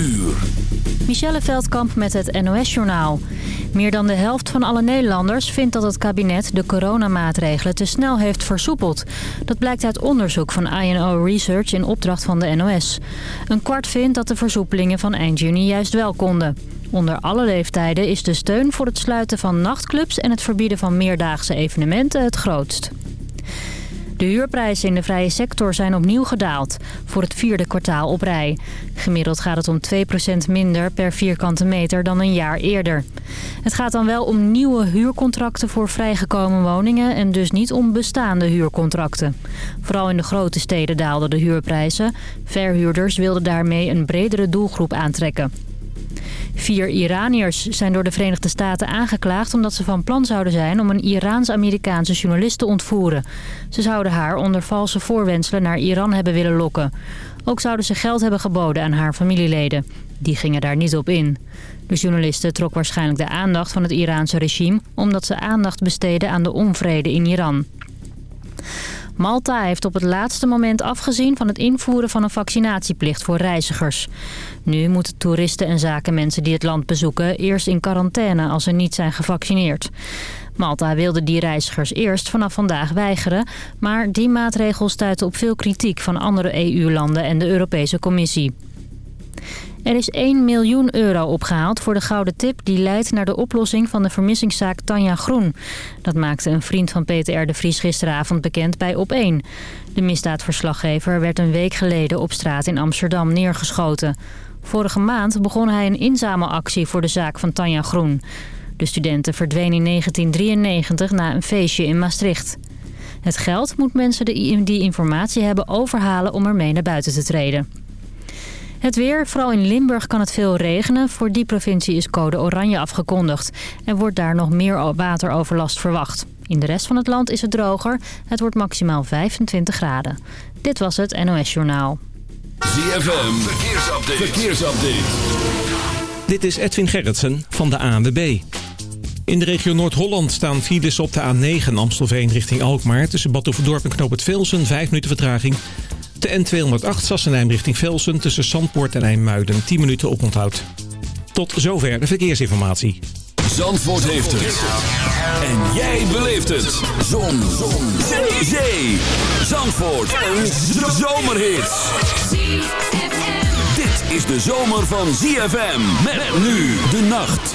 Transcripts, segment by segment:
uur. Michelle Veldkamp met het NOS-journaal. Meer dan de helft van alle Nederlanders vindt dat het kabinet de coronamaatregelen te snel heeft versoepeld. Dat blijkt uit onderzoek van INO Research in opdracht van de NOS. Een kwart vindt dat de versoepelingen van eind juni juist wel konden. Onder alle leeftijden is de steun voor het sluiten van nachtclubs en het verbieden van meerdaagse evenementen het grootst. De huurprijzen in de vrije sector zijn opnieuw gedaald, voor het vierde kwartaal op rij. Gemiddeld gaat het om 2% minder per vierkante meter dan een jaar eerder. Het gaat dan wel om nieuwe huurcontracten voor vrijgekomen woningen en dus niet om bestaande huurcontracten. Vooral in de grote steden daalden de huurprijzen. Verhuurders wilden daarmee een bredere doelgroep aantrekken. Vier Iraniërs zijn door de Verenigde Staten aangeklaagd... omdat ze van plan zouden zijn om een Iraans-Amerikaanse journalist te ontvoeren. Ze zouden haar onder valse voorwenselen naar Iran hebben willen lokken. Ook zouden ze geld hebben geboden aan haar familieleden. Die gingen daar niet op in. De journalisten trok waarschijnlijk de aandacht van het Iraanse regime... omdat ze aandacht besteden aan de onvrede in Iran. Malta heeft op het laatste moment afgezien van het invoeren van een vaccinatieplicht voor reizigers. Nu moeten toeristen en zakenmensen die het land bezoeken eerst in quarantaine als ze niet zijn gevaccineerd. Malta wilde die reizigers eerst vanaf vandaag weigeren, maar die maatregel stuitte op veel kritiek van andere EU-landen en de Europese Commissie. Er is 1 miljoen euro opgehaald voor de gouden tip die leidt naar de oplossing van de vermissingszaak Tanja Groen. Dat maakte een vriend van Peter de Vries gisteravond bekend bij Op1. De misdaadverslaggever werd een week geleden op straat in Amsterdam neergeschoten. Vorige maand begon hij een inzamelactie voor de zaak van Tanja Groen. De studenten verdween in 1993 na een feestje in Maastricht. Het geld moet mensen die informatie hebben overhalen om ermee naar buiten te treden. Het weer, vooral in Limburg kan het veel regenen. Voor die provincie is code oranje afgekondigd. Er wordt daar nog meer wateroverlast verwacht. In de rest van het land is het droger. Het wordt maximaal 25 graden. Dit was het NOS Journaal. ZFM, verkeersupdate. verkeersupdate. Dit is Edwin Gerritsen van de ANWB. In de regio Noord-Holland staan files op de A9 Amstelveen richting Alkmaar... tussen Badhoevedorp en Knoop het Velsen, 5 minuten vertraging... De N208 Sassenheim richting Velsen tussen Zandpoort en IJmuiden 10 minuten oponthoud. Tot zover de verkeersinformatie. Zandvoort heeft het. En jij beleeft het. Zon. Zon. Zee. Zee. Zandvoort. Een zomerhit. Dit is de zomer van ZFM. Met nu de nacht.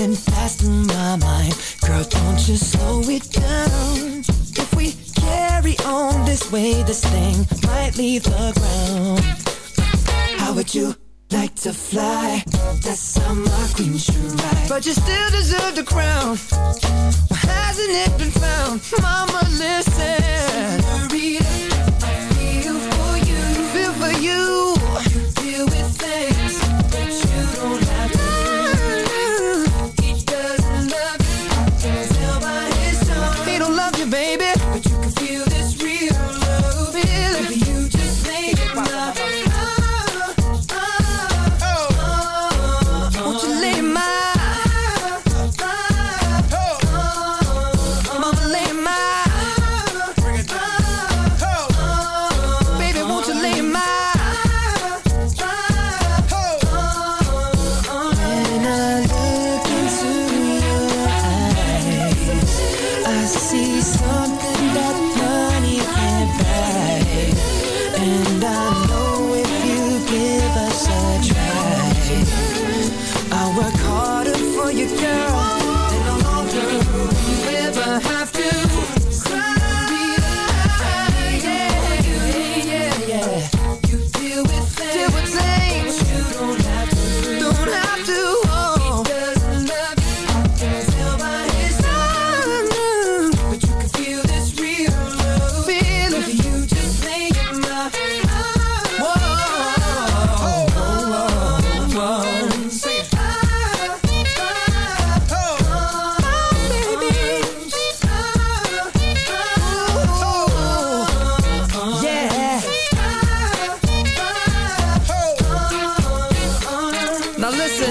running fast in my mind. Girl, don't you slow it down. If we carry on this way This thing might leave the ground. How would you like to fly? That's how my queen should ride But you still deserve the crown. Why hasn't it been found? Mama, listen. Senorita, I feel for you. Feel for you. You deal with things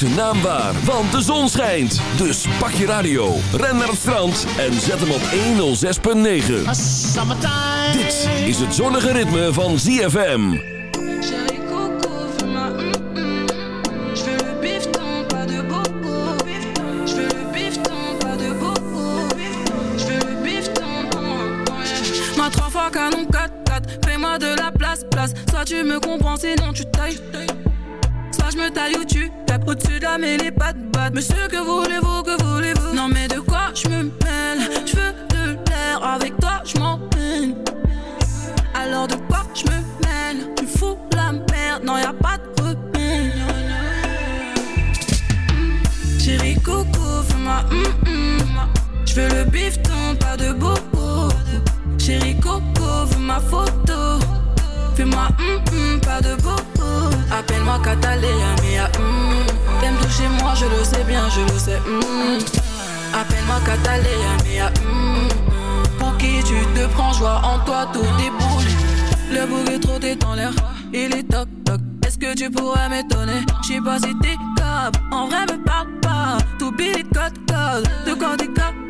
zijn naam waar, want de zon schijnt. Dus pak je radio, ren naar het strand en zet hem op 106.9. Dit is het zonnige ritme van ZFM. Hum, ouais. Ma trois fois canon 4-4, fais-moi de la place, place. Soit tu me comprends, sinon tu tailles. Je me taille ou tu tapes au-dessus de la mêlée, pas de batte. Monsieur, que voulez-vous, que voulez-vous? Non, mais de quoi je me mêle? Je veux de l'air, avec toi je m'emmène. Alors de quoi je me mêle? Tu fous la merde, non y a pas de repère Chérie Coco, fais-moi hum hum Je veux le bifton, pas de bobo Chérie Coco, veux ma photo Fais-moi hum hum, pas de Appelle-moi Catalina, mia hum T'aimes toucher moi, je le sais bien, je le sais hum Appelle-moi Catalina, mia pour qui tu te prends, joie en toi, tout déboule. Le bouc est trop t'es dans l'air, il est toc toc. Est-ce que tu pourrais m'étonner? J'sais pas si t'es capable, en vrai me parle pas. Tout billet code code, de capable, yeah yeah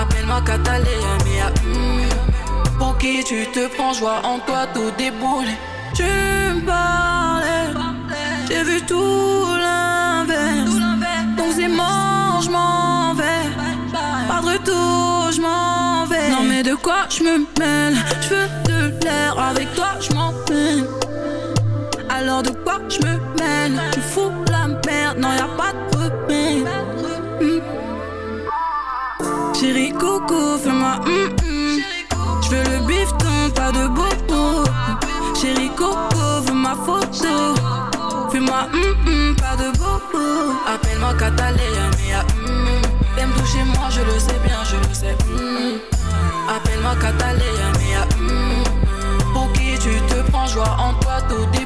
Appelle-moi Catalina, mia hum. Pour qui tu te prends, joie en toi, tout déboule. Tu me parlais, j'ai vu tout l'inverse. Donc c'est mort, je m'en vais. Pas de retour, je m'en vais. Non mais de quoi je me mêle? Je veux de l'air, avec toi je m'en Pas de bobo. Appelle-moi Catalina, hum. T'aimes toucher moi, je le sais bien, je le sais. Appelle-moi Catalina, hum. Pour qui tu te prends, joie en toi, tout déboule.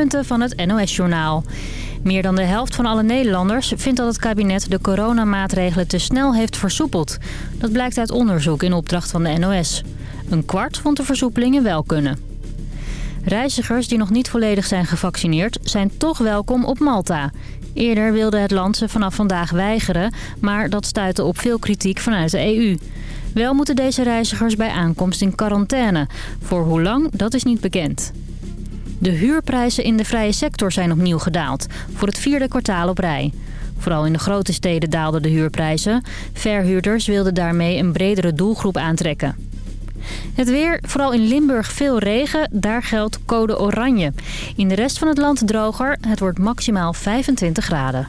Hoofdpunten van het NOS-journaal. Meer dan de helft van alle Nederlanders vindt dat het kabinet de coronamaatregelen te snel heeft versoepeld. Dat blijkt uit onderzoek in opdracht van de NOS. Een kwart vond de versoepelingen wel kunnen. Reizigers die nog niet volledig zijn gevaccineerd zijn toch welkom op Malta. Eerder wilde het land ze vanaf vandaag weigeren, maar dat stuitte op veel kritiek vanuit de EU. Wel moeten deze reizigers bij aankomst in quarantaine. Voor hoe lang, dat is niet bekend. De huurprijzen in de vrije sector zijn opnieuw gedaald, voor het vierde kwartaal op rij. Vooral in de grote steden daalden de huurprijzen. Verhuurders wilden daarmee een bredere doelgroep aantrekken. Het weer, vooral in Limburg veel regen, daar geldt code oranje. In de rest van het land droger, het wordt maximaal 25 graden.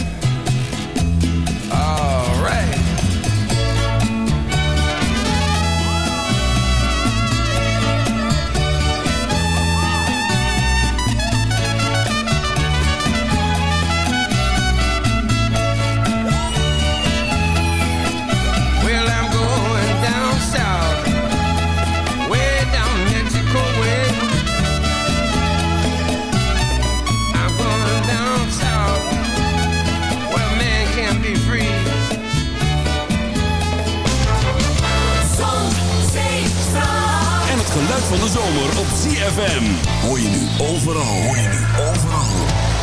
ZFM. Hoor je nu overal. Hoor je nu overal.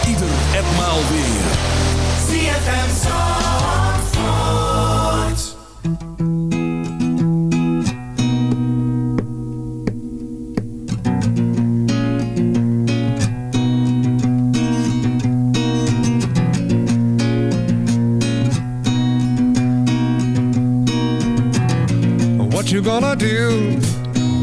Ieder etmaal weer. ZFM Zandvoort. What you gonna do?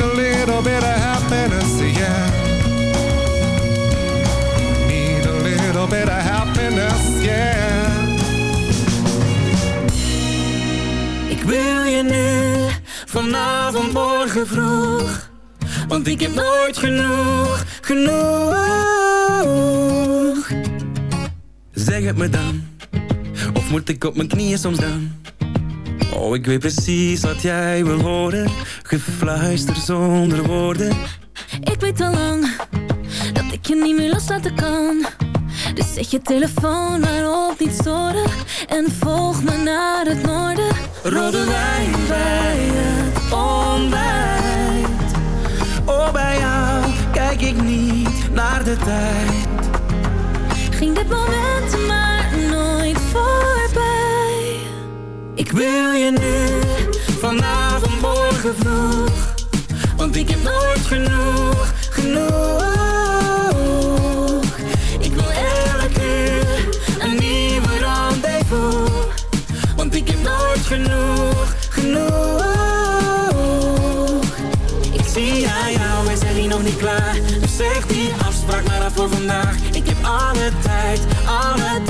a little bit of happiness, yeah. Need a little bit of happiness, yeah. Ik wil je nu, vanavond, morgen vroeg. Want ik heb nooit genoeg, genoeg. Zeg het me dan, of moet ik op mijn knieën soms dan? Oh, ik weet precies wat jij wil horen. Gefluister zonder woorden. Ik weet al lang dat ik je niet meer loslaten kan. Dus zet je telefoon maar op niet storen. En volg me naar het noorden. Rode wijn bij het ontbijt. Oh, bij jou kijk ik niet naar de tijd. Ging dit moment maar nooit voorbij. Ik wil je nu, vanavond, Want ik heb nooit genoeg, genoeg. Ik wil elke uur een nieuwe rendezvous. Want ik heb nooit genoeg, genoeg. Ik zie aan jou, wij zijn hier nog niet klaar. Dus zeg die afspraak maar af voor vandaag. Ik heb alle tijd, alle tijd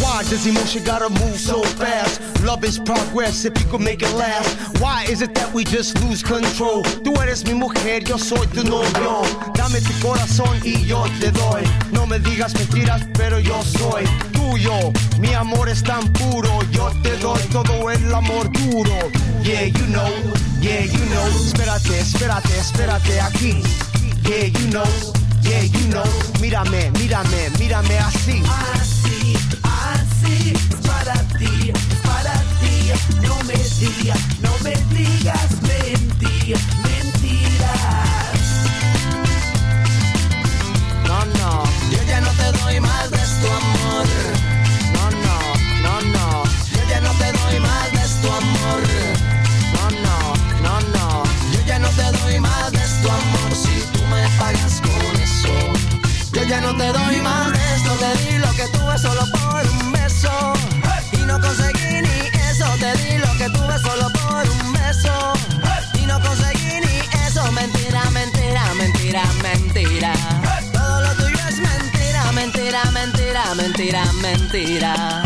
Why does emotion gotta move so fast? Love is progress if you could make it last. Why is it that we just lose control? Tú eres mi mujer, yo soy tu novio. Dame tu corazón y yo te doy. No me digas mentiras, pero yo soy Mi amor es tan puro, yo te doy todo el amor duro. Yeah, you know, yeah, you know. Espérate, espérate, espérate aquí. Yeah, you know, yeah, you know. Mírame, mírame, mírame así. Así, así, es para ti, es para ti. No me digas, no me digas mentiras, ya no te doy más de tu amor. No, no, no, no, yo ya no te doy más de tu amor. No, no, no, no, yo ya no te doy más de tu amor si tú me pagas con eso. Yo ya no te doy más de esto, te di lo que tuve solo por mentira, mentira,